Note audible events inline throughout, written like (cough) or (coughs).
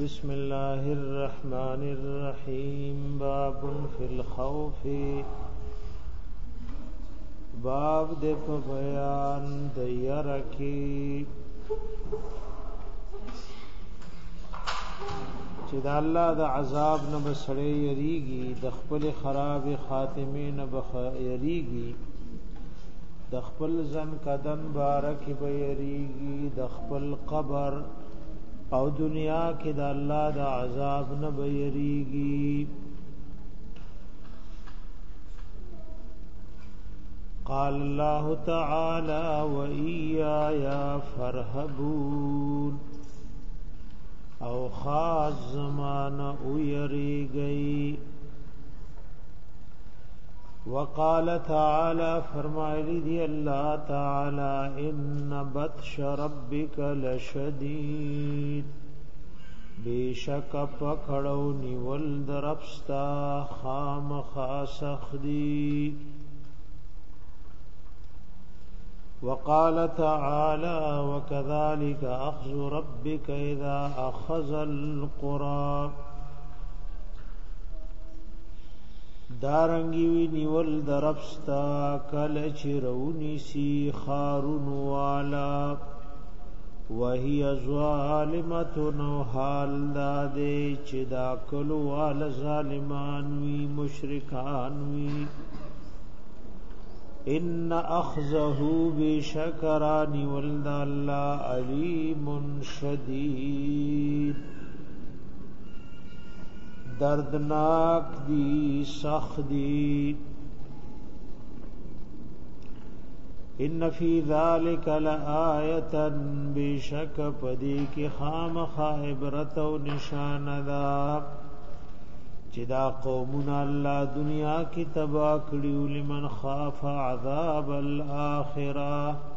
بسم الله الرحمن الرحيم باب في الخوف باب د په بیان د يرکی چې د الله د عذاب نه بسړې یریږي د خپل خراب خاتمه نه بخ یریږي د خپل ځن کدن بارک به یریږي د خپل قبر او دنیا کې د الله د عذاب نه بېریږي قال الله تعالى وإيايا فارهبون او خاص زمانہ او یری گئی وقال تعالى فرمایلی دی الله تعالی ان بطش ربک لشدید بیشک پکړو نیول درپستا خام خاصخدی وقال تعالى وكذلك اخذ ربك اذا اخذ القرى دارنګي وی نیول درپستا کل چرونی سی خارون والا وهي ظالمه نو حال داده چې دا کلو وال ظالمان وی مشرکان وی ان اخذه بشکران ولد الله علیم شدید دردناک دی سخت دی ان فی ذلک لآیتا بشک پدی کی خامخ عبرت او نشانه دا چې دا قومنا الله دنیا کې تبا کړیو لمن خاف عذاب الاخره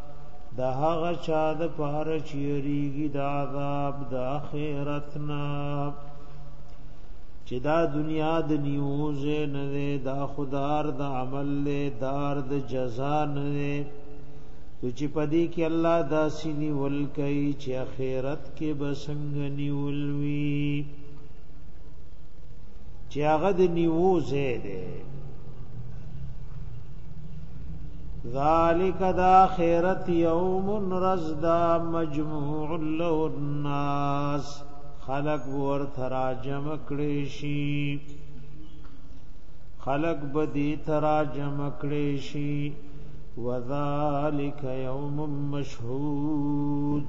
دا هغه چا د پاره چیریږي دا عذاب د اخرت نه چې دا دنیا د نیوز نه ده دا خدار د عمل له دار د جزا نه ده چې پدې کې الله دا سینی ول کوي چې اخرت کې بسنګ نیول وی چې هغه د نیوز ده ذالک دا خیرت یوم رزدا مجموع له الناس خلق ور تراجم کړي شي خلق بدی تراجم کړي شي وذالک یوم مشهود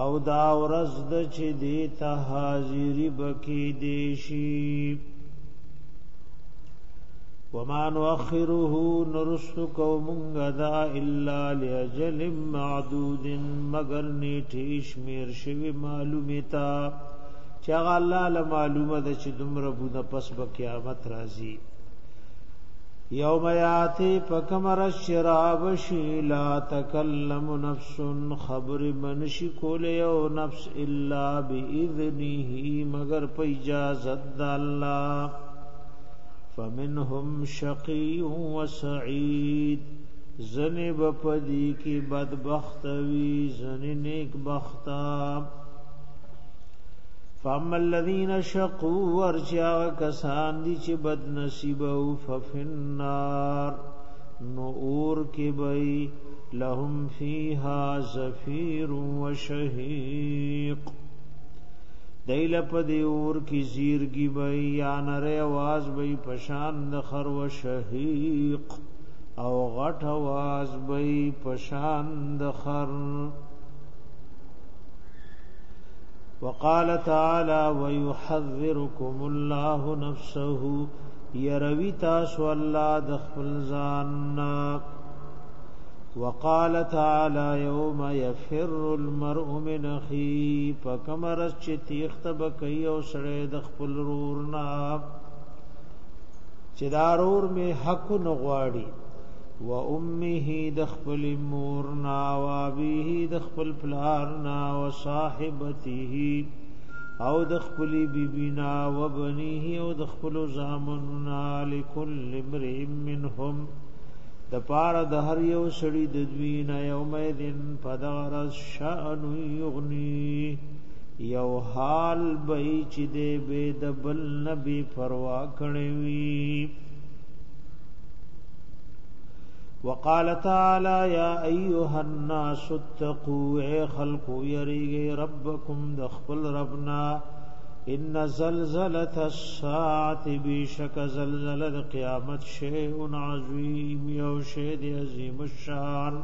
او دا ورځ د چې دی ته حاضری بکی دیشی شي وما نؤخره نرسو کومنگ دا الا لأجل معدود مگر نیٹی شمیر شوی معلومی تا چاگا اللہ لمعلوم دا چی دمربون پس با قیامت رازی یوم یاتی پکمر شراب شی لا تکلم نفس خبر منشی کول یو نفس الا باذنه مگر په اجازه د الله فمنهم شقي وسعيد زنی با پدی کی بدبخت وی زنی نیک بختا فاما الذین شقوا ورجا کسان دی چې بد نصیب او ففن نار نور کی لهم فیها زفیر و شهید دیل په دی اور کی زیرګي وای یا نره आवाज وای پشان د خرو شهیق او غټ आवाज وای پشان د خر وقال تعالى ويحذركم الله نفسه يروي تاسو الله د خپل ځان وقال تعالى يوم يفر المرء من اخي فكمرت چې تیخت بکي او سره د خپل رور نه چې دارور می حق نه غواړي و امه د خپل مور نه او ابيه د خپل پلار نه او صاحبته او د خپل بیبینا و بنيه او د خپل زامننا لكل امرئ منهم د پاره د هر یو سړی د دوی نه یومئذین فدغر الشأن یغنی یو حال به چې دې به د بل نبی پروا کړی وی وقال تعالى يا ايها الناس اتقوا خلقوا يريغ ربكم دخل ربنا ان زلزله الساعه بشک زلزله قیامت شیء عظیم یو شیء دی عظیم الشان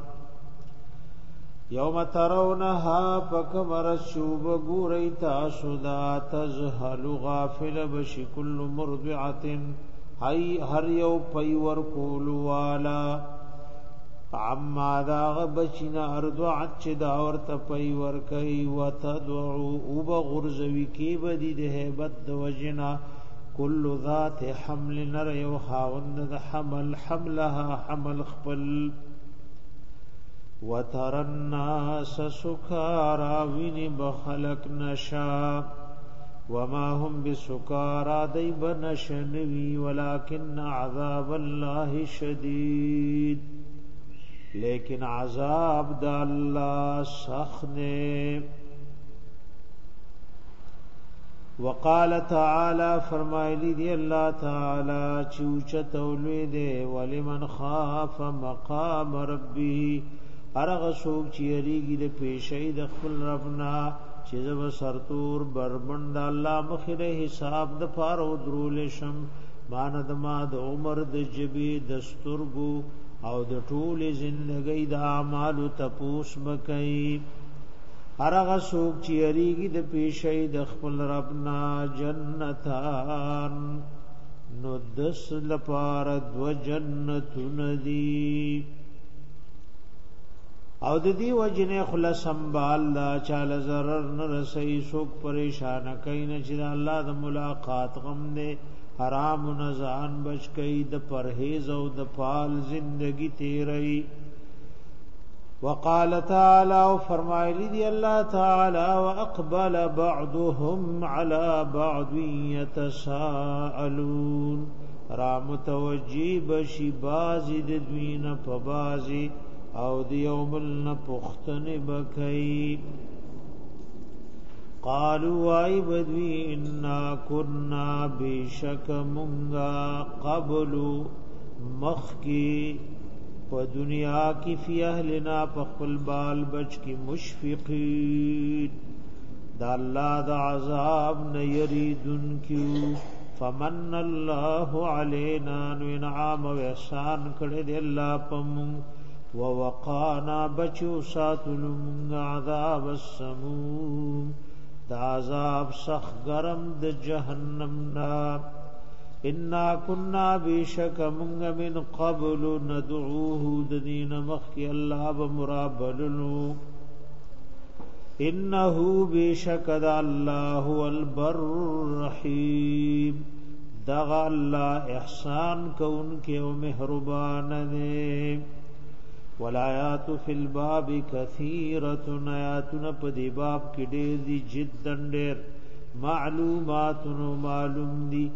یوم ترونها فکمر شوب ګورئ تاسو دا تزهل غافل بشکل مرضعه هی هر یو پیور کولوالا عما داغ بچینا اردعت چه داور تا پی ورکی و تدعو او بغرزوی کی بدی ده حیبت دو وجنا کل ذات حمل نر یو خاوند د حمل حملها حمل خپل وتر الناس سکارا ویني بخلق نشا وما هم بسکارا دی بنشنوی ولكن عذاب الله شدید لیکن عذاب د الله سخت نه وقال تعالی فرمایلی دی الله تعالی چوچ تولوی دی ولمن خاف مقام ربه ارغ سوق چیریږي د پیشې د خپل ربنا چې زو سرتور بربند الله مخره حساب د فارو درول شم مان د ما د عمر د جبی دستورګو او د ټول ژوندۍ د اعمال تپوس مکئی هرغه سوک چې اریږي د پیشې د خپل رب نا جنتان نو دس لپار دو جنتون دی او د دې وجنه خلاص سنبال لا چاله zarar نه رسي سوک پریشان کین چې الله د ملاقات غم نه حرام نه ځان بچ کئ د پرهیز او د پال زندگی تیرئ وقال تعالى فرمایلی دی الله تعالی واقبل بعضهم على بعض يتساءلون را متوجی بشی بازی د دوینه په بازی او دی یوم النفختن بکئ قالوا اي بدوي انا كنا بشك منغا قبل مخکی په دنیا کې فی اهلنا په خپل بال بچ کې مشفقین دا الله د عذاب نه یریدن کیو فمن الله علينا نعام و احسان کړه دې الله پم ووقانا بچو ساتلو عذاب السموم د عذاب سخ گرم د جهنم نا انا كنا بشک من من قبل ندعوه د دین مخي الله بمرابلنو انه بشک د الله البر رحیم دغ الله احسان کون کې او مهربان دی والآیات فی الباب کثیرت آیاتنا پا دی باب کی دیر دی جدن دیر معلوماتن و معلوم دی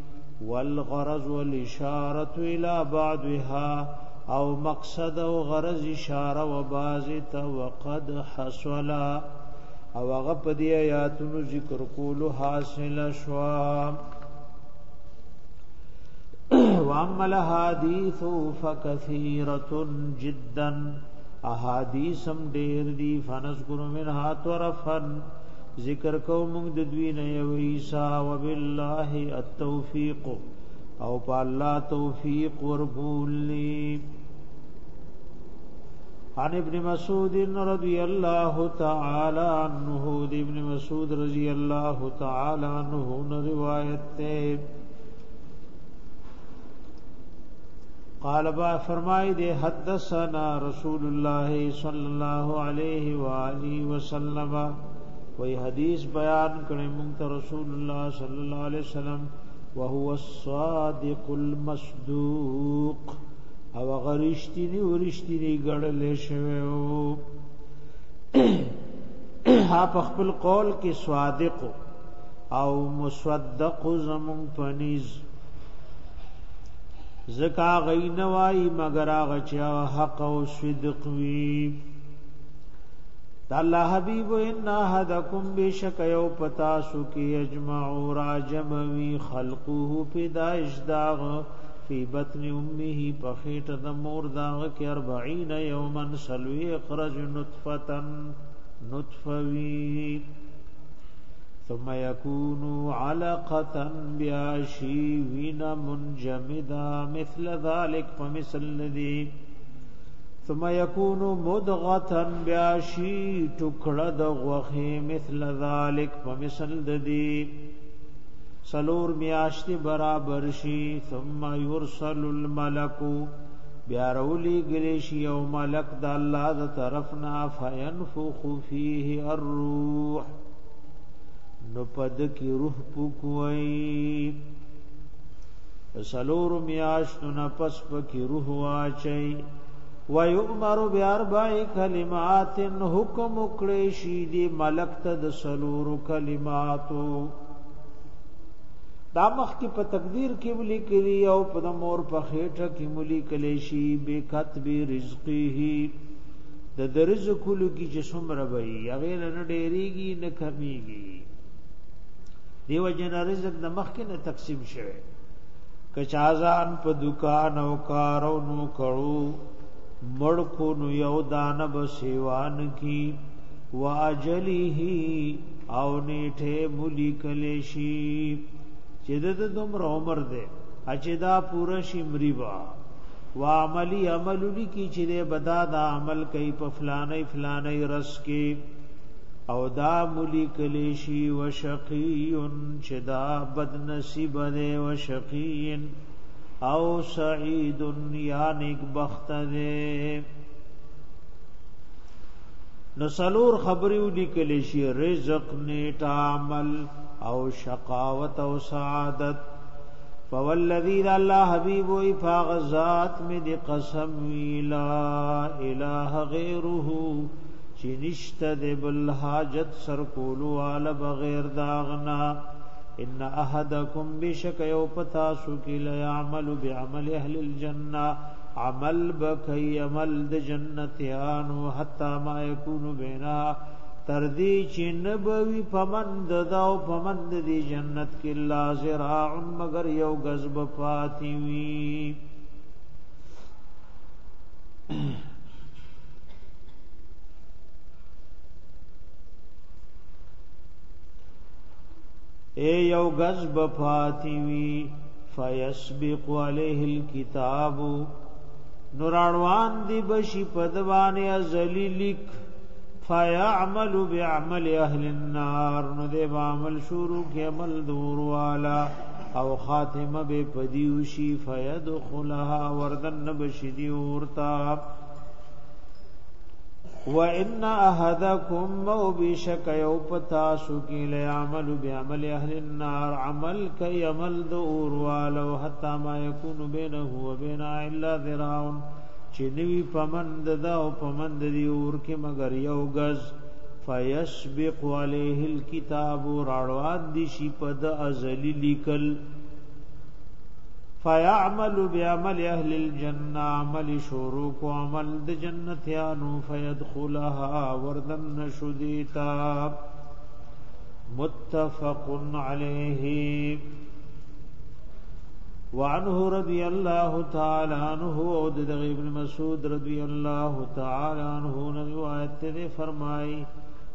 والغرض والاشارت الى بعدها او مقصد او غرض اشاره و بازتا وقد حصلا او هغه په دی آیاتونو ذکر کولو حاصل شوا (coughs) واما الحديث فكثيره جدا احاديثم ډېر دي فنذكر منها طرفا ذکر کو موږ د دوی نه یو عیسا وبالله التوفيق او په الله توفیق وربولی عن ابن مسعود رضی الله تعالى عنہ ابن مسعود رضی الله تعالى عنہ روایت ته قال با فرمای دے حدثنا رسول الله صلی الله علیه و آله وسلم وی حدیث بیان کړي مونږ ته رسول الله صلی الله علیه وسلم وهو الصادق المصدوق او غریشتنی ورشتنی ګړلې شوی او ها په خپل قول کې صادق او مصدق زمون پنيز زکا غین وای مگر هغه چې حق او صدق وی د الله حبیب ان احدکم بشک یو پتا سو کی اجمع را جمعوی خلقه پیدائش داغ فی بطن امه پخیټ د مور داغ کې 40 یومن سلوی اخرج نطفه نطفوی ثم يكون علقة بعشيوين منجمدا مثل ذلك فمثل الذي ثم يكون مدغة بعشي ټکړه د غوخه مثل ذلك فمثل الذي سلور میاشتې برابر شي ثم يرسل الملك بیا رولی گلیش یو ملک د الله د طرفنا فینفخ فيه الروح نو پد کی روح پکوي سلور میاشتو نه پس پکې روح واچي ويؤمر باربع کلمات حکم کړي شي دي ملک تد سلور کلماتو دا مخ کی په تقدیر کې ملي کړي او په مور په خېټه کې ملي کړي شي به کتب رزقه د درز کولو کې چې څومره وي هغه نه ډېریږي نه کمیږي دیو جن رزق د مخکې نه تقسیم شوه کچازان په دکان او کارو نو کړو مړکو نو یو دان به سیوان کی واجلیه او نیټه مولي کله شي چې د دوم عمر دې اچدا پورا شمری وا وعملی عملو کی چې بدا دا عمل کوي په فلانه فلانه رس کې او دا ملی کلی شی و شقیون چه دا بد نصیب ده و شقیین او سعیدن یا نیک بخت ده نسلور خبریو لیکلی شی رزق نیټ عمل او شقاوت او سعادت فوالذی الله حبیب و فاغ ذات می دی قسم لا اله غیره چې نشته د بل حاجت سر کولو عل بغیر داغنا ان احدکم بشک یو پتا سو کی لا عمل بعمل اهل الجنه عمل بکی عمل د جنت یانو حتا ما یکون بینا تر دې چې نبوي پمند دا او پمند دی جنت کې لا زراع مگر یو غزب پاتی وی اے یو غز بفاتی وی فیسبق علیه الكتاب نوراروان دی بشی پدوان ازلی لک فیعمل بعمل اهل النار نو دی بعمل شروع کی عمل دور والا او خاتمه به پدیوشی فیدخلها وردن بشی دی اورتا وان احدکم مو بشک یو پتا سو کی له عمل بعمل اهل النار عمل کای عمل د اور والو حتا ما یکون بینه و بین الا ذراون چې نوی پمند دا او پمند دی اور کې مگر یو غز فیسبق علیه الكتاب راړوان دی شی په د ازلی لیکل فيعمل بعمل اهل الجنه عمل شروق عمل د جنت نو فيدخلها وردن شديتا متفق عليه وعنه رضي الله تعالى عنه او ابن مسعود رضي الله تعالى عنه روایت ته فرمائي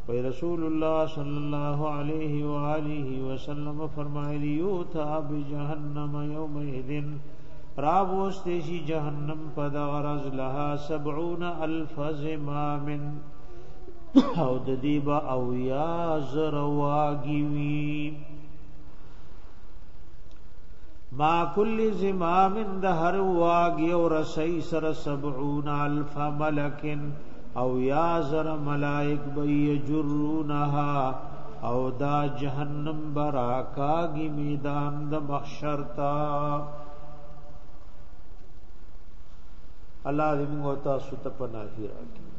وی رسول الله صلی الله علیه و آله وسلم فرمایلی یو تا بجحنم یوم اذن راب واستشی جهنم پد غرض لها 70 الف زمام او د دې با او یا زرواگی وی ما کل زمام د هر واگ یو رسی سر 70 الف ملکن او یا زر ملائک بی جرونها او دا جهنم برا کاغی میدان د محشر تا الله دې موږ ته ست پناهی راکړي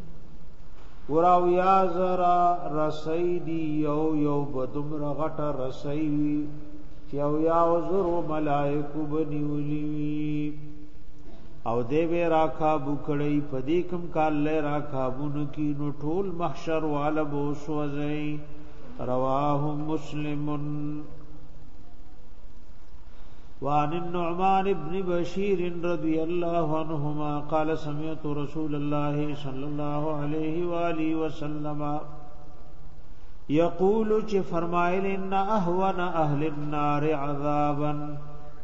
وراو یا زرا رسای دی یو یو بدم رغټ رسای وی چې او یا وزر ملائک بنی ولی او دی وی راکا بوکړی پدې کوم کال له راکا بون کی نو ټول محشر وال بو سوځي رواه مسلم وعن النعمان بن بشير رضي الله عنهما قال سمعت رسول الله صلى الله عليه واله وسلم يقول چه فرمایل ان اهون اهل النار عذابا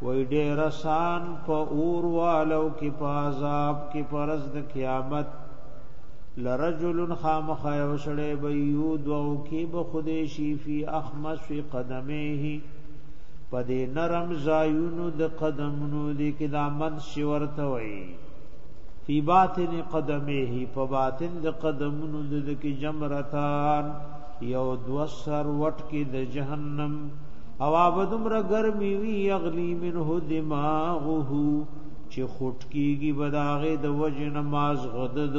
وی ډیر سان په اور والو کې په عذاب کې پرز د قیامت لرجل خامخ یو شړې به یو دوو کې به خودی شي فی احمس فی قدمه پدې نرم زایونو د قدمونو دې کې دا من شورته وی فی باطن قدمه په باطن د قدمونو دې کې جمرتان یو دو سر وټ کې د جهنم او آبدم را گرمی وی اغلی منه دماغه چې خټ کیږي بداغه د وجه نماز غدد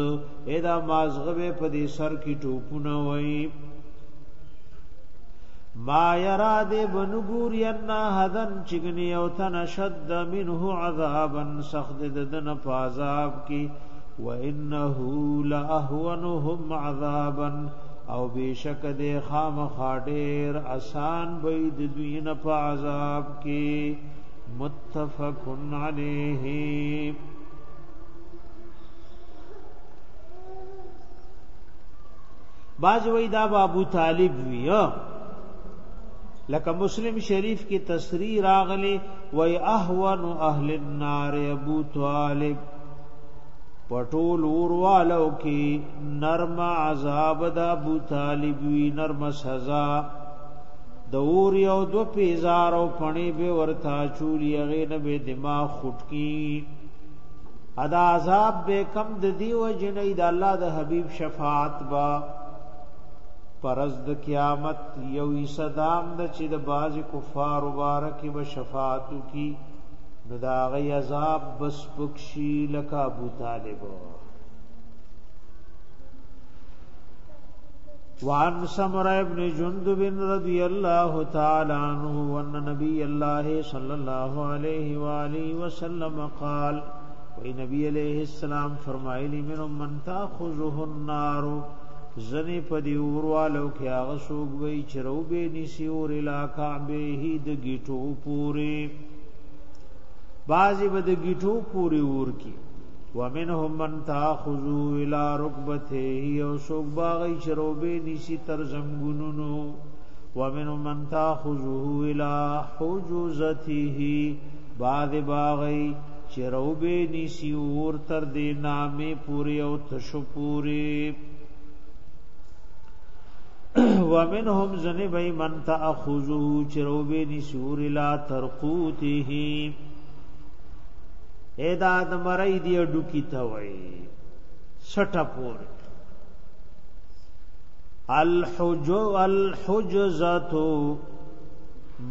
اېدا مازغه په دې سر کې ټوپونه وای ما یرا دې بنګور ینا حدن چګنی او تن شد منه عذابا سخت ددن په عذاب کې وانه لاهونهم عذابا او بشک د خام خاډر آسان وې د دوی نه په عذاب کې متفق علیه باز وې دا ابو طالب وی لکه مسلم شریف کی تصریح راغلی و اهون اهل النار ابو طالب پټول اوروالو کې نرم عذاب د ابو طالب وی نرم سزا د اور یو دو پیزار او پنی به ورتا چولی هغه نه به دماغ خټکی ادا عذاب به کم د دیو جنید الله د حبیب شفاعت با پرز د قیامت یو صدام د چې د باز کفار مبارک به شفاعت کی نو دا غي عذاب بس پکشي لکه ابو طالب وعن سمر ابن جندب رضی الله تعالی عنہ ان نبی الله صلی الله علیه و آله وسلم قال وی نبی علیہ السلام فرمایلی من من تاخذه النار زنی په دی اوروالو کې هغه سوګ وی چروبې نسی اور علاقہ به د گیټو پوره بعضی به د گیټو پوری ور کی ومنهم من تاخذو الى ركبته او سوق باغی شروبه نشي تر زنګونونو ومنهم من تاخذوه الى حجزته بعض باغی شروبه نشي ور تر دی نامه پوری او تشو پوری ومنهم زنی بای من تاخذوه شروبه نشور الى ترقوته اېدا د مړی دی ډوکی ته وای سټه پور الحجو الحجزتو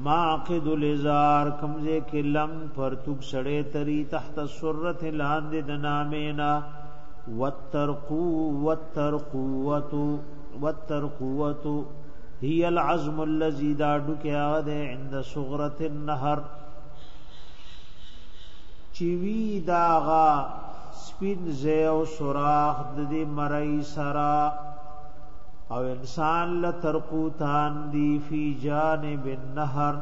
ماقد الازار کمزه کې لم پرتوک سړې تری تحت سرت لاندې د نامینا وترقو وترقوتو وترقوتو هي العزم الذي داډو کې عند صغرة النهر چوی داغا سپین زیو سراخ د دې مړی سرا او انسان لترقوتان دی فی جانب النهر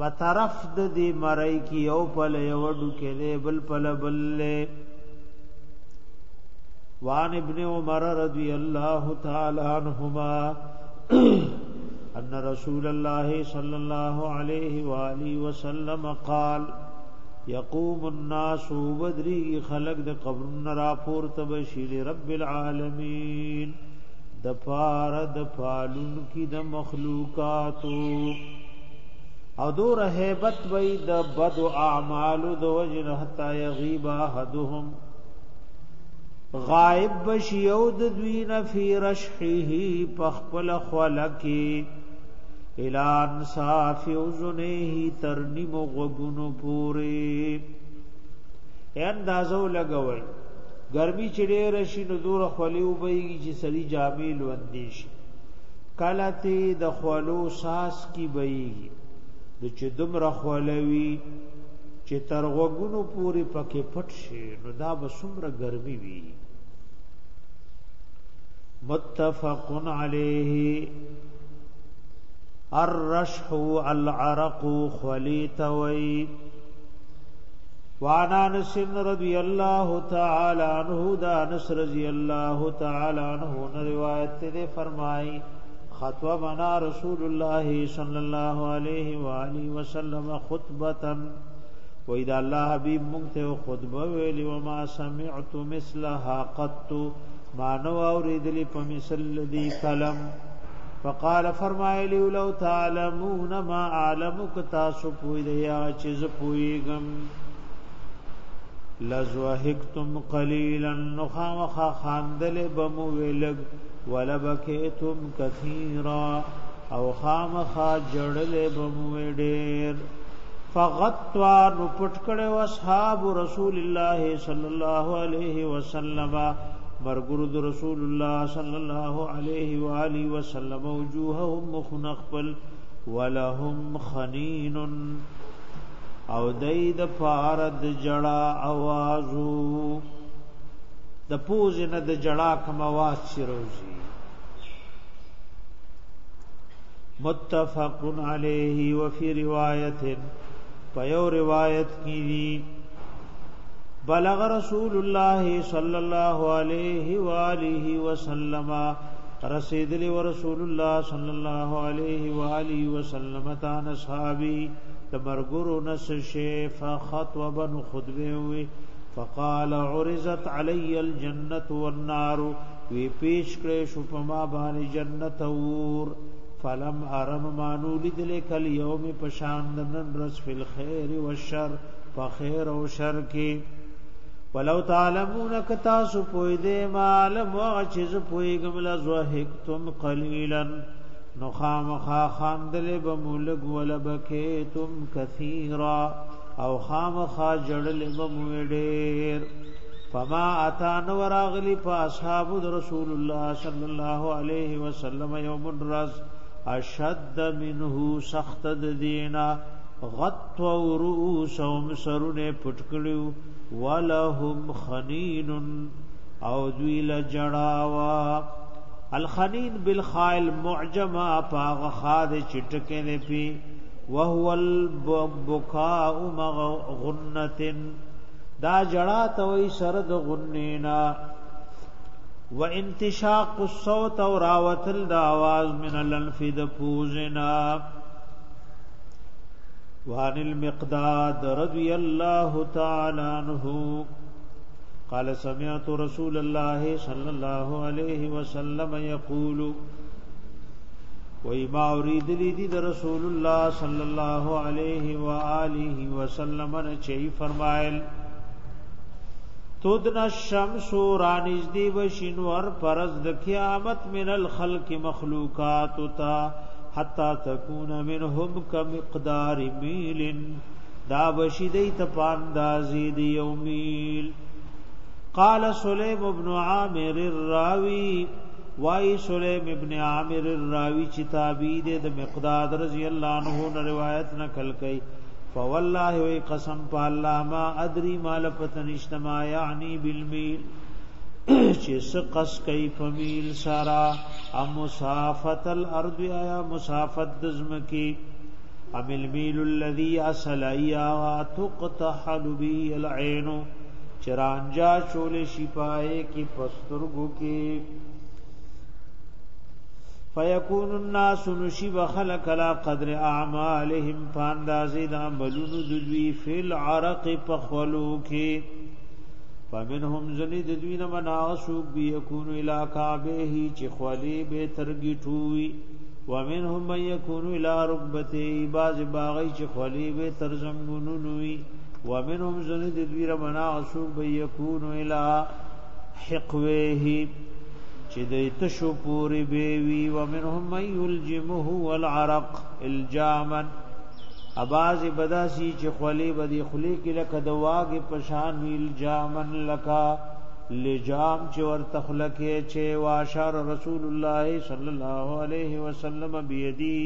په طرف د دې مړی کی او پل یو ډکه له بل پل بل له وان ابن عمر رضی الله تعالی عنہما (clears throat) ان رسول الله صلی الله علیه و آله وسلم قال یقوم الناس وبدری خلق د قبرن را پور تبشیر رب العالمین د پار د پالون کی د مخلوقات او دو رهبت وی د بد اعمال د وجن حتا یغیب احدهم غائب بشیود دوینا فی رشحه پخپل خلقی الان صافی اوزنه ترنیم غبونو پوری اندازو لګوي ګرمي چې ډېر شي نو دور خولي وبېږي چې سړي جامې لوندې شي کله ته د خولو ساس کی بېږي د چې دمر خولوي چې تر غوګونو پوری پکې پټ شي نو دا به څومره ګرمي وي متفقن علیه الرشح العرق خلیت وی وانا انس رضي الله تعالى عنه دا انس رضي الله تعالى عنه روایت دې فرمایي خطبہ بنا رسول الله صلى الله عليه واله وسلم خطبه و اذا الله حبيب مونته خطبه ویلی و ما سمعت مثلها قط ما نو اوريدلي په مثل دي کلم فقال فرمایلی لو تعلمون ما اعلمك تاسو پوی دی یا چیز پویګم لزوهکتم قلیلا نخامخ خاندل بمو ویلگ ولبکیتم کثیرا او خامخ جړل بمو ډیر فغطوا نپټ کړه اصحاب رسول الله صلی الله علیه وسلم مرګرو د رسول الله صلی الله علیه و آله وسلم وجوههم مخنقبل ولهم خنین او دای د فارد جڑا اوازو د پوز نه د جڑا کم आवाज شروزی متفق علیه و فی روایت په یو روایت کې بلغ رسول الله صلی الله علیه و آله وسلم رسیدلی و رسول الله صلی الله علیه و آله وسلم تا اصحابی تمرګرو نس شیف خطوه بن خطبه وی فقال عرضت علی الجنه والنار وی پیش کړې شو په ما باندې جنت اور فلم ارم مانو لدل کل یوم پشان نن رس فل خیر و شر فخیر او شر کې ولو تعلمون کتا سو پوی دې معلوم هغه چې پوی ګملا زوهکتم قليلا نو خامخا خاندل به مولګ ول بکیتم کثیرا او خامخا جړل به موډیر فما اتان وراغلی په اصحاب رسول الله صلی الله علیه وسلم یوم الرز اشد منه سخت دینا غط و رؤوسهم سرونه پټکړو ولهم خنين او دوی لجڑاوا الخنین بالخائل معجما پاغ خاد چټکې نه پی وهو البكاء مغنت دا جڑا توي سرد غنینا وانتشاق الصوت او راوتل د आवाज من الانفذ پوزنا وعن المقداد رضي الله تعالى عنه قال سمعت رسول الله صلى الله عليه وسلم يقول وما اريد لي دي رسول الله صلى الله عليه واله وسلم نے چي فرمایل تودنا الشمس رانج دی وشنور پرز د قیامت من الخلق مخلوقات تا حتا تکون منهم کمقدار میل دا بشیدی تپان دازی دی یومیل قال سلیم ابن عامر الراوی وای سلیم ابن عامر الراوی چې تابعید د مقداد رضی الله عنه نه روایت نقل کړي فوالله وی قسم په الله ما ادري ما لفتن اجتماع یعنی بالمیل چې سقس کوي فمیل سرا ام مسافت الارض آیا مسافت دزمکی ام المیل الذي اصلیا تقتحل به العين چرانجا شول شپای کی پسترګو کی فیکون الناس نشی بخلق لا قدر اعمالهم فاندازی دا عملون دلوی فی العرق پخولو کی فمنهم زنی د دوی نه منا سوق بي يكون الى كعبه چې خولي به ترګي ټوي ومنهم من يكون الى ركبته باز باغي چې خولي به ترزمونو نوي ومنهم زنی د دوی نه منا سوق بي يكون الى حقوه چې د تشو پوری بي وي ومنهم من يلجمه والعرق الجامن اباز بداسی چې خولې بدی خولې کې لکه د واګ په شان ویل جامن لکا لجام چې ورته خلکه چې واشار رسول الله صلی الله علیه وسلم بيدی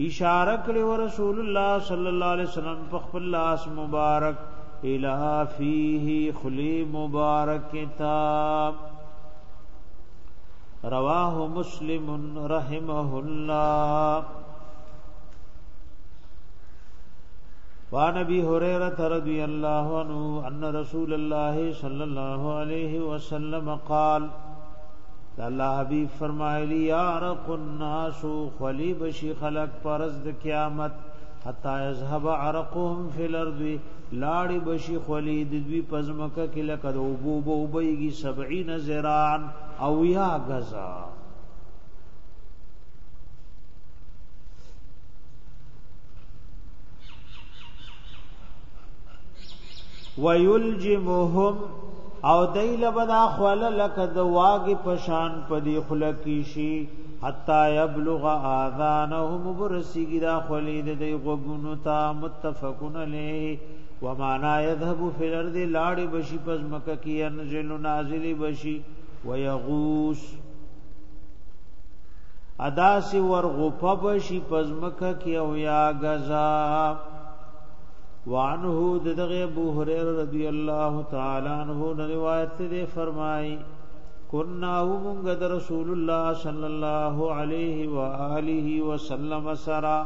اشاره کړو رسول الله صلی الله علیه وسلم په خپل لاس مبارک الا فيه خلی مبارک تا رواه مسلم رحمه الله وعن ابي هريره رضي الله عنه ان رسول الله صلى الله عليه وسلم قال الله حبيب فرمایلی يارق الناس خلي بشي خلق پرز د قیامت حتا يذهب عرقهم في الارض لاړ بشي خلي د دوی پزمکه کې لکه د وبو وبيږي 70 زراعا او يا غزا ويلجمهم او دیل بدا خول لکه د واګ پشان پدی خلکی شي حتا یبلغ اذانهم برسیږي دا خلید دی غوګونو تا متفقن له ومانا یذهب فی الارض لاړ بشی پس مکه کی انزل نازلی بشی ويغوس ادا سی ورغوپ بشی پس مکه کی او یا غزا وعنه دغه ابو هريره رضی الله تعالی عنہ روایت دې فرمای کنا موږ د رسول الله صلی الله علیه و آله وسلم سرا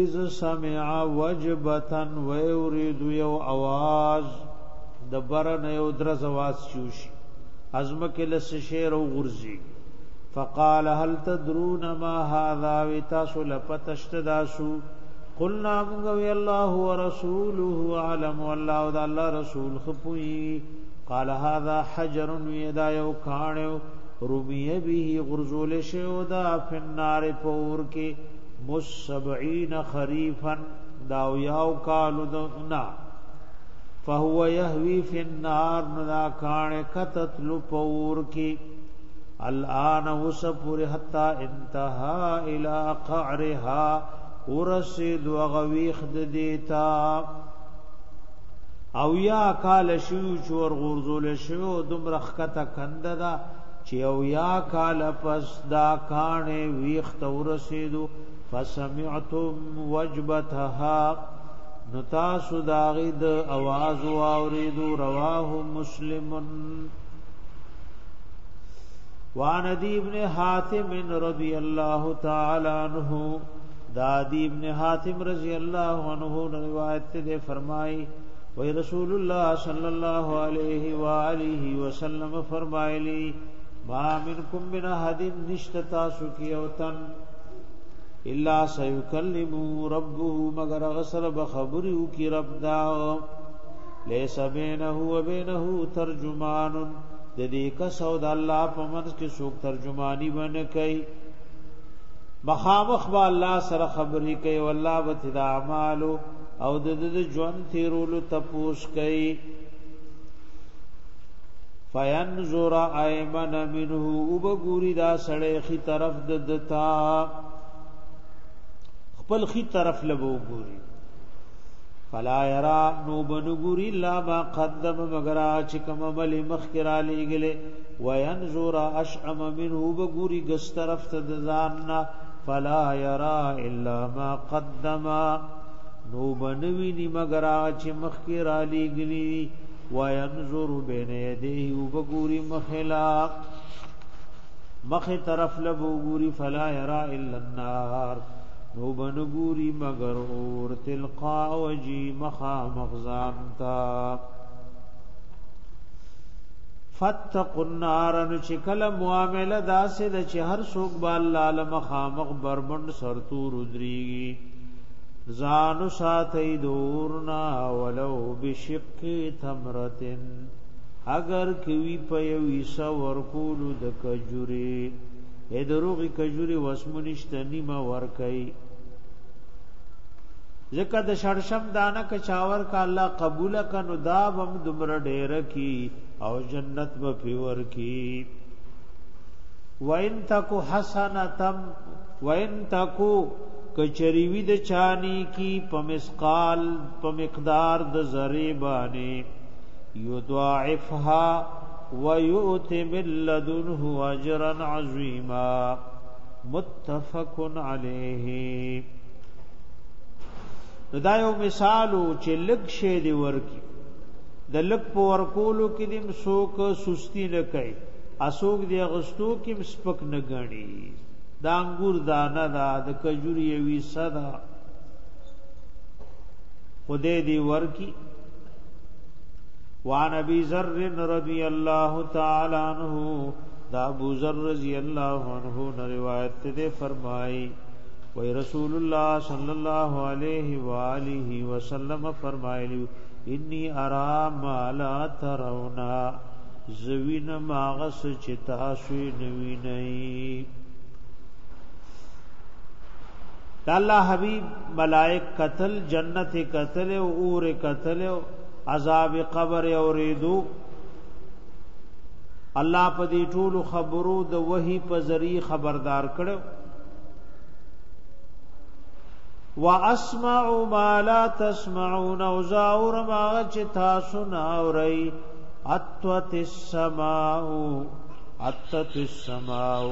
اذ سمع وجبتا ويريد یو आवाज د برن یو درز आवाज شوشي ازمکه لس شعر او غرزي فقال هل تدرون ما هذا وتاسل پتشتداسو قلنا موږ وی الله ورسوله عالم والله او الله رسول خپوي قال هذا حجر ويدا یو کانو ربي به غرزول شو دا فنار پور کې مسبعين خريفا دا یو کالو دنا فهو يهوي في النار ندا کان کتت لپور کې الان وسپور حتا انتها الى قعرها ورسید وغویخ د دیتا او یا کال شو چور غورزول شو دمر خکته کنده دا چې او یا کال پس دا کانه ویخت ورسیدو فسمعتم وجبتها نتا سوداغی د आवाज واوریدو رواه مسلمن وان ابن حاتم رضی الله تعالی عنہ دادی ابن حاتم رضی اللہ عنہ روایت دے فرمائی وی رسول اللہ صلی اللہ علیہ وآلہ وسلم فرمائی لی ما منکم من احد نشتتا سکی اوتن الا سيكلم ربه مگر غسر بخبره کی رب دا ليس بينه وبينه ترجمان د دې کا سود الله په منځ کې څوک ترجمانی باندې کوي مخامخ با الله سره خبرې کوي والله به د اعمالو او د د ژوند تیرولو تپوس کوي فینظر ایمن منه وبګوري دا سړی خي طرف د دتا خپل خي طرف لبو ګوري فلا يرى نو بنګوري لا ما قدم مگر چې کوم عمل مخکرا لګله وینظر اشعم منه وبګوري ګس طرف ته ځان نه فلا یرا الا ما قدما نو بنوی نی مگر چې مخکی را لګلی وینظر بین یدیه وبګوری مخلا مخ طرف لبوګوری فلا یرا الا النار نو بنګوری مگر اور تلقا وجی مخا مخزان تا فتقوا النار نو چې کله معامله داسې د چې هر څوک به الله علم خامق بربند سرتور دريږي ځانو ساتي دورنا ولو بشق ثمرتن اگر کوي په یو ایسا ورکول د کجوري اې دروغي کجوري وسمنشت نیمه ور کوي ځکه د شړشم دانه ک چاور کا الله قبول کنو دا بم دمر ډېر کی او جنت به پیور کی وین تکو حسنتم وین تکو کچریوی د چانی کی پمسقال پمقدار د زری باندې یضاعفها ویؤت من لدنه اجرا عظیما متفق علیه نو دا یو مثالو چې لګ شی دی ورکی د لګ په ورکولو کې دیم سوک سستی نه کوي اسوک دی غستو کې سپک نه غني دا انګور دانا دا د کجوري وی صدا خدای دی ورکی وان ابي ذر رضي الله تعالى عنه دا ابو ذر رضی الله عنه روایت دې فرمایي وی رسول الله صلی الله علیه و آله وسلم فرمایلی انی ارام لا ترونا زوین ماغس چتا سوی نوی نئی دا الله حبیب ملائک قتل جنت قتل او اور قتل او عذاب قبر اوریدو الله په دې ټول خبرو د وਹੀ په ذری خبردار کړو واسمع ما لا تسمعون او زاور ما چې تاسو نه اورئ اتوت السماء اتت السماء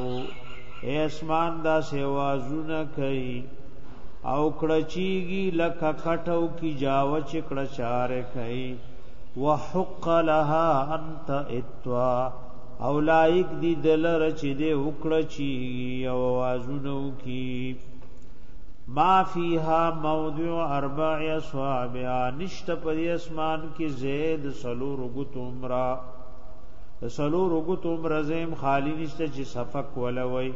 اے اسمان دا سیوازونه کوي او کړچیږي لکه کټو کی جاو چې کړچاره کوي وحق لها انت اتوا او لایک دی دلر چې دی وکړچی او وازونه کوي ما فیها موضع اربع اصحابها نشت پر اسمان کی زید سلور غت عمره سلور غت عمره زم خالی نشت چې صفق ولوي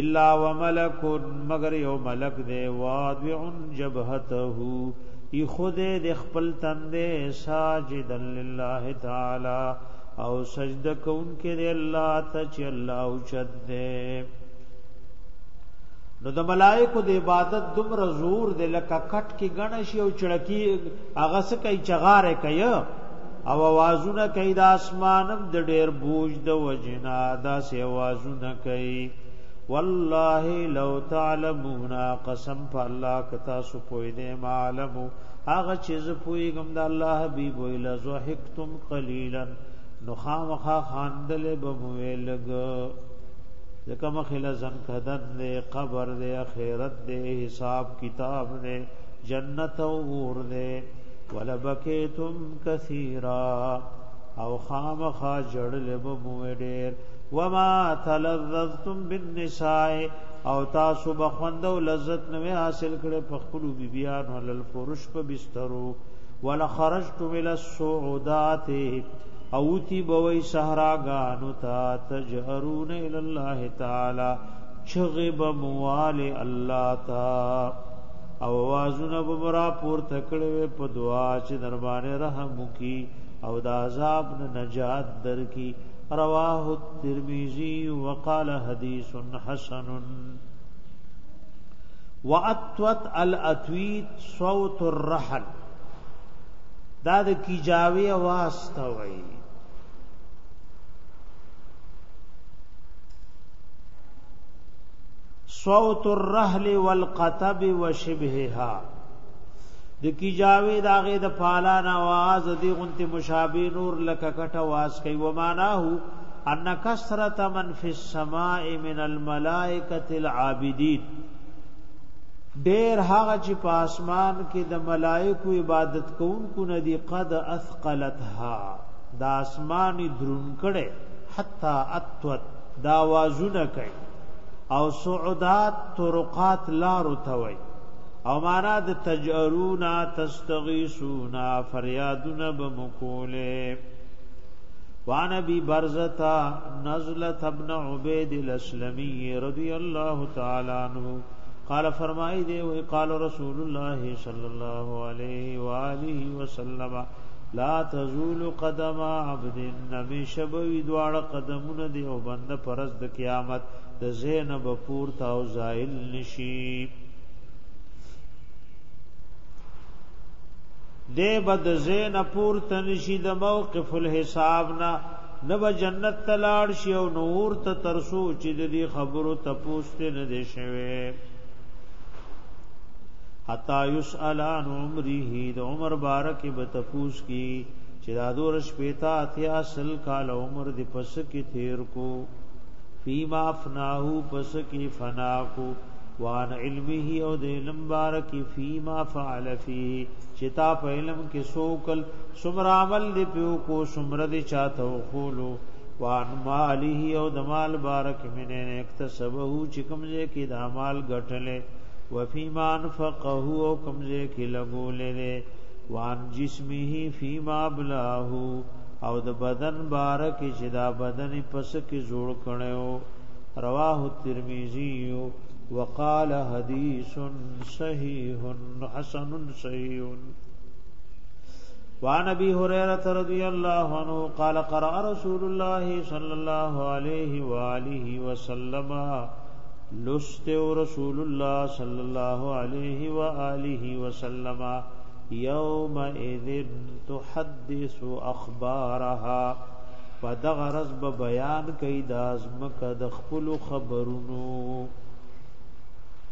الا وملک مگر یو ملک دی واضع جبهته ای خود د خپل تندې ساجدا لله تعالی او سجده کون کې دی الله ته چې الله او چد دی نو د ملائکو د عبادت دومره زور دی لکه کټ کې غنشي او چړکی هغه څه کوي چغاره کوي او आवाजونه کوي د اسمانم د ډېر بوج د وجنا دا سه आवाजونه کوي والله لو تعلمون قسم په الله کتا سو پوي دې معلم هغه چیز پوي ګم د الله حبيب ویل زحقتم قليلا نو خامخا خاندل به ویلګ ځکه مخله زن کدن دی قبر دی اخرت دی حساب کتاب دی جنت او اور دی ولبکیتم کثیرا او خامخا جړل بمو ډیر وما تلذذتم بالنساء او تاسو بخوندو لذت نو حاصل کړي په خپل بیبيان ولل فرش په بسترو ولا خرجتم الى السعودات اوتی بوی صحراګانو تا تجهرون ال الله تعالی چغب موال الله تا او وازونه ببرا پور تکړې په دعا چې دربانه رحم کی او د عذاب نه نجات درکې رواه الترمذی وقال حدیث حسن واتوت الاتویت صوت الرحل دا د کیجاوی واسطه وایي صوت الرحل والقطب وشبهها د کی جاوید اغه د پالان आवाज دی غنت مشابه نور لک کټ आवाज کوي و معناه ان کثرت من فی السماء من الملائکه العابدین ډیر هغه چې په اسمان کې د ملائکو عبادت کوونکو نه دی قد اثقلتها دا اسماني درون کړي حتا اتوت دا وازونه کوي او سعودات طرقات لارو توي او معنا د تجارونا تستغيثونا فریادنا بمقوله وعن ابي برزه نزله ابن عبيد الاسلمي رضي الله تعالى عنه قال فرمائي دي وي قال رسول الله صلى الله عليه واله وسلم لا تزول قدم عبد النبي شبوي دواړه قدمونه دی او بنده پرز د قیامت د زینب پور تا او زائل نشي د بد زینب پور تنشي د موقف الحساب نا نو جنت تلاړ شي او نور ته ترسو چې د دې خبرو تپوسته نه دي شوي حتا یسال عن عمره د عمر بارک به تپوس کی چې دا دور شپیتا اتیا سل کال عمر دی پس کی تیر کو فیما فناهو پس کی فناکو وان علمه او د علم بارک فیما فعل فيه چتا په علم کې سوکل سمر عمل دی پیو کو سمر دی چاته خولو وان ماله او د مال بارک منه نه اکتسبه چکمزه کې د مال غټلې وفیما انفقه او کمزه کې لګولې وان جسمه فیما بلاهو او د بدن بار کې چې دا بدن پس کې جوړ کړو رواه ترمذی وقال حدیث صحیح حسن صحیح وعن ابي هريره رضي الله عنه قال قرأ رسول الله صلى الله عليه واله وسلم لست رسول الله صلى الله عليه واله وسلم یوم اذن تحدث اخبارها فدغ رزب بیان کئی دازمک دخپل خبرونو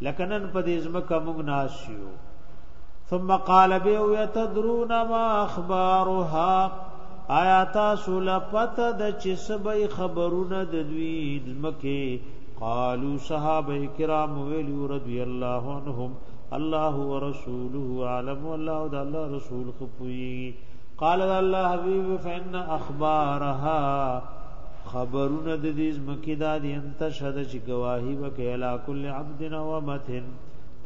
لکنن پا دیزمک مگناسیو ثم قال بیو یتدرون ما اخبارها آیا تاسو لپته د چې سبې خبرونه د دوی دمکه قالو صحابه کرام ویلو رضی الله عنهم الله ورسوله عالم والله د الله رسول خپوي قال الله حبيب فإن اخبارها خبرونه د دې مکی د انت شد چې گواہی وکي الا کل عبد و متن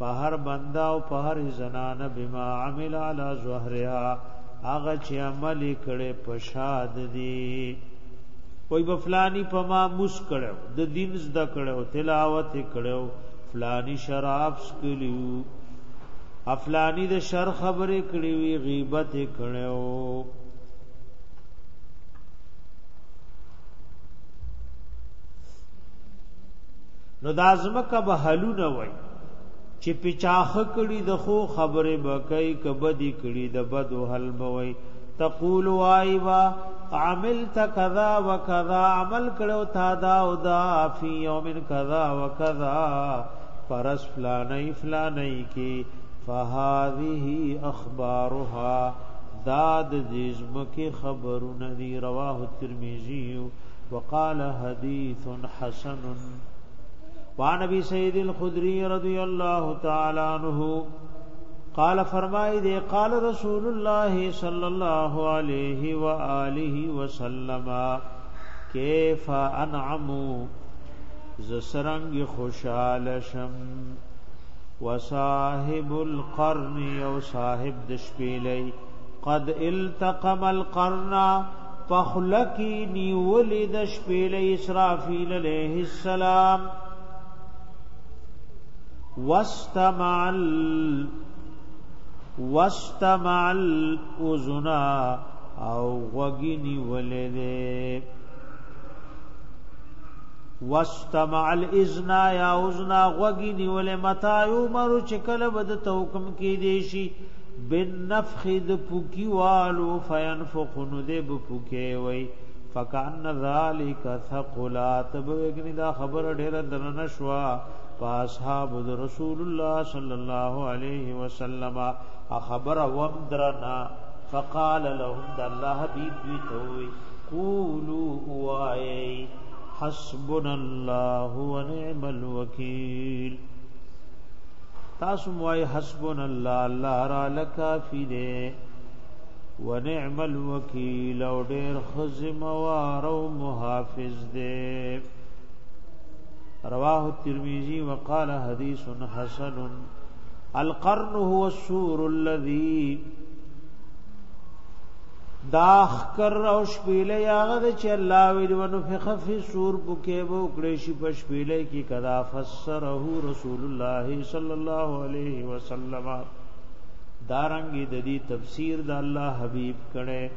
په هر بندا او په هر زنان بما عمل على ظهرها هغه چې عمل کړي په شاد دي وای بفلانی په ما مس کړو د دین زده کړو تلاوت کړو فلانی شراب سکلیو افلانی د شر خبرې کړې وی غیبت کړو نو دازمکه به حلو نه وای چې پچاخ کړي د خو خبره بکای کبدی کړي د بد حل بوي تقول وایبا عملت کذا وکذا عمل کړو تا دا او دا فی یوم کذا وکذا پرس فلانی فلانی کی فهذه اخبارها داد ذمکه خبرون دی رواه الترمذی وقال حدیث حسن وعن ابي سعيد الخدري رضي الله تعالى عنه قال فرمائے دے قال رسول الله صلى الله عليه واله وسلم كيف انعموا ز سرنګ خوشاله شم وصاحب القرن او صاحب د شپېلې قد التقم القرن فخلقي نيولي د شپېلې اسرافيل عليه السلام واستمع ال واستمع الاذنا او وغني ولده واستمع الاذنا یا اذنا غوګی نیول متا یمر چې کله بد توکم کې دی شي بنفخ د پوکی والو فینفخ نو دې بپوکې وای فکان ذالک ثقلات بهګنی دا خبر ډیره درنه شوا اصحاب رسول الله صلی الله علیه وسلم خبر وم درنا فقال لهم الله حبیب دوی قولوا وای حسبنا الله ونعم الوکیل تاسو موای حسبنا الله الله را لکافی دی ونعم الوکیل او ډیر خزموار او محافظ دی رواه الترمذی وقال حدیث حسن القرن هو السور الذي دا اخکر او شپیله یاغه چې الله ویل ونو فخف سور بکې وو کړې شي په شپیله کې کدا فسره رسول الله صلی الله علیه وسلم دارنګي د دې تفسیر د الله حبیب کړي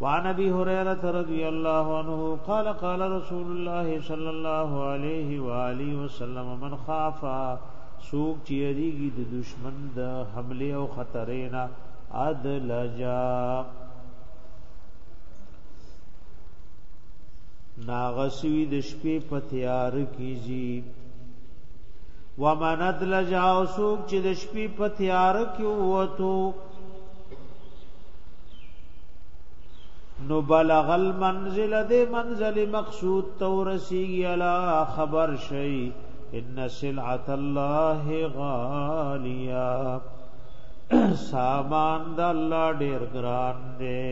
وان ابي هريره رضي الله عنه قال قال رسول الله صلى الله عليه واله وسلم من خاف سوق چې دیږي د دشمن د حمله او خطرینا ادلجا ناغسوی د شپې په تیار کیږي ومند لجاو سوق چې د شپې په تیار کې وته نو بلغ المنزل د منزل مقصود تورسیږي الا خبر شي ان سلعت الله غالیا (clears throat) سامان د الله ډیر ګران دی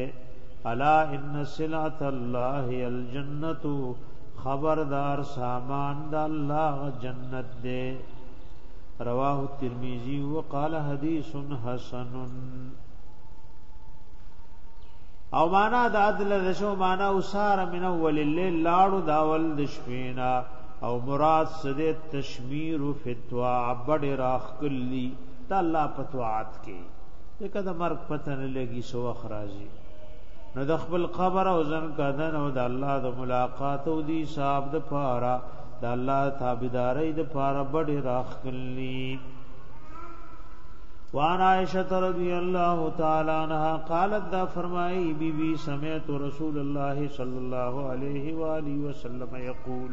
الا ان سلعت الله الجنه خبردار سامان د الله جنت دے رواه الترمذی وقال حدیث حسن او معنا د عدل رشو معنا وسار من اول الليل لاړو داول د شپینا او مراد سده تشمیر فتوا عبد راخ کلی تا الله پتوات کې دغه د مرګ پتن لګي سو اخراجي نو د خپل قبر او ځن کدن او د الله د ملاقات او دی صاحب د پاره د الله تابعداري د پاره بډې راخلی وان عائشہ رضی اللہ تعالی عنہا قالت دا فرمائی بی بی سمعت رسول الله صلی الله علیه و آله وسلم یقول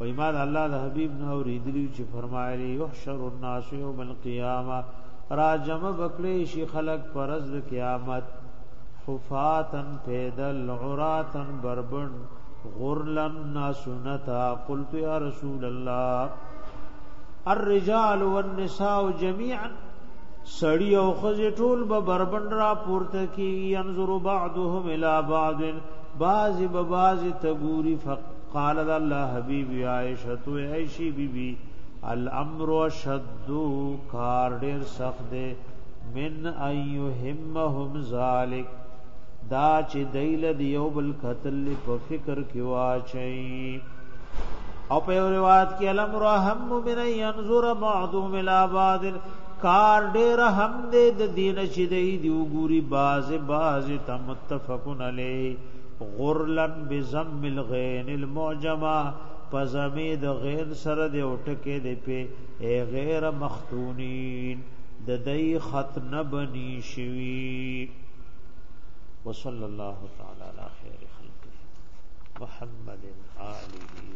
و ایمان الله د حبیب نو ریدلی چې فرمایلی یحشر الناس یوم القیامه را جمع بکړي شي خلق پرز د قیامت حفاتن پیدل عراتن بربن غرلن ناسنتا قلت یا رسول الله الرجال والنساء جميعا سړی او خزه ټول به بربن را پورته کی انظر بعضهم الى بعض بعض به بعض تبوري فقال الله حبيب عائشه تو عائشی بیبی الامر اشد کار ډیر سخت دی من ايهمهم ذلک دا چې دیل دیو بل قتل په فکر کې واچي او په روایت کې علم رحم من ينظر بعضهم الى بعض کار ډېر هم دې د دین چې دې دی وګوري باز باز تمتفقن علی غرلن بزم الغین المعجمه پزمی د غیر سره د اوټکه دی په غیر مختونین د دې ختم بنی شوی وصلى الله تعالى على خير خلقه محمد آله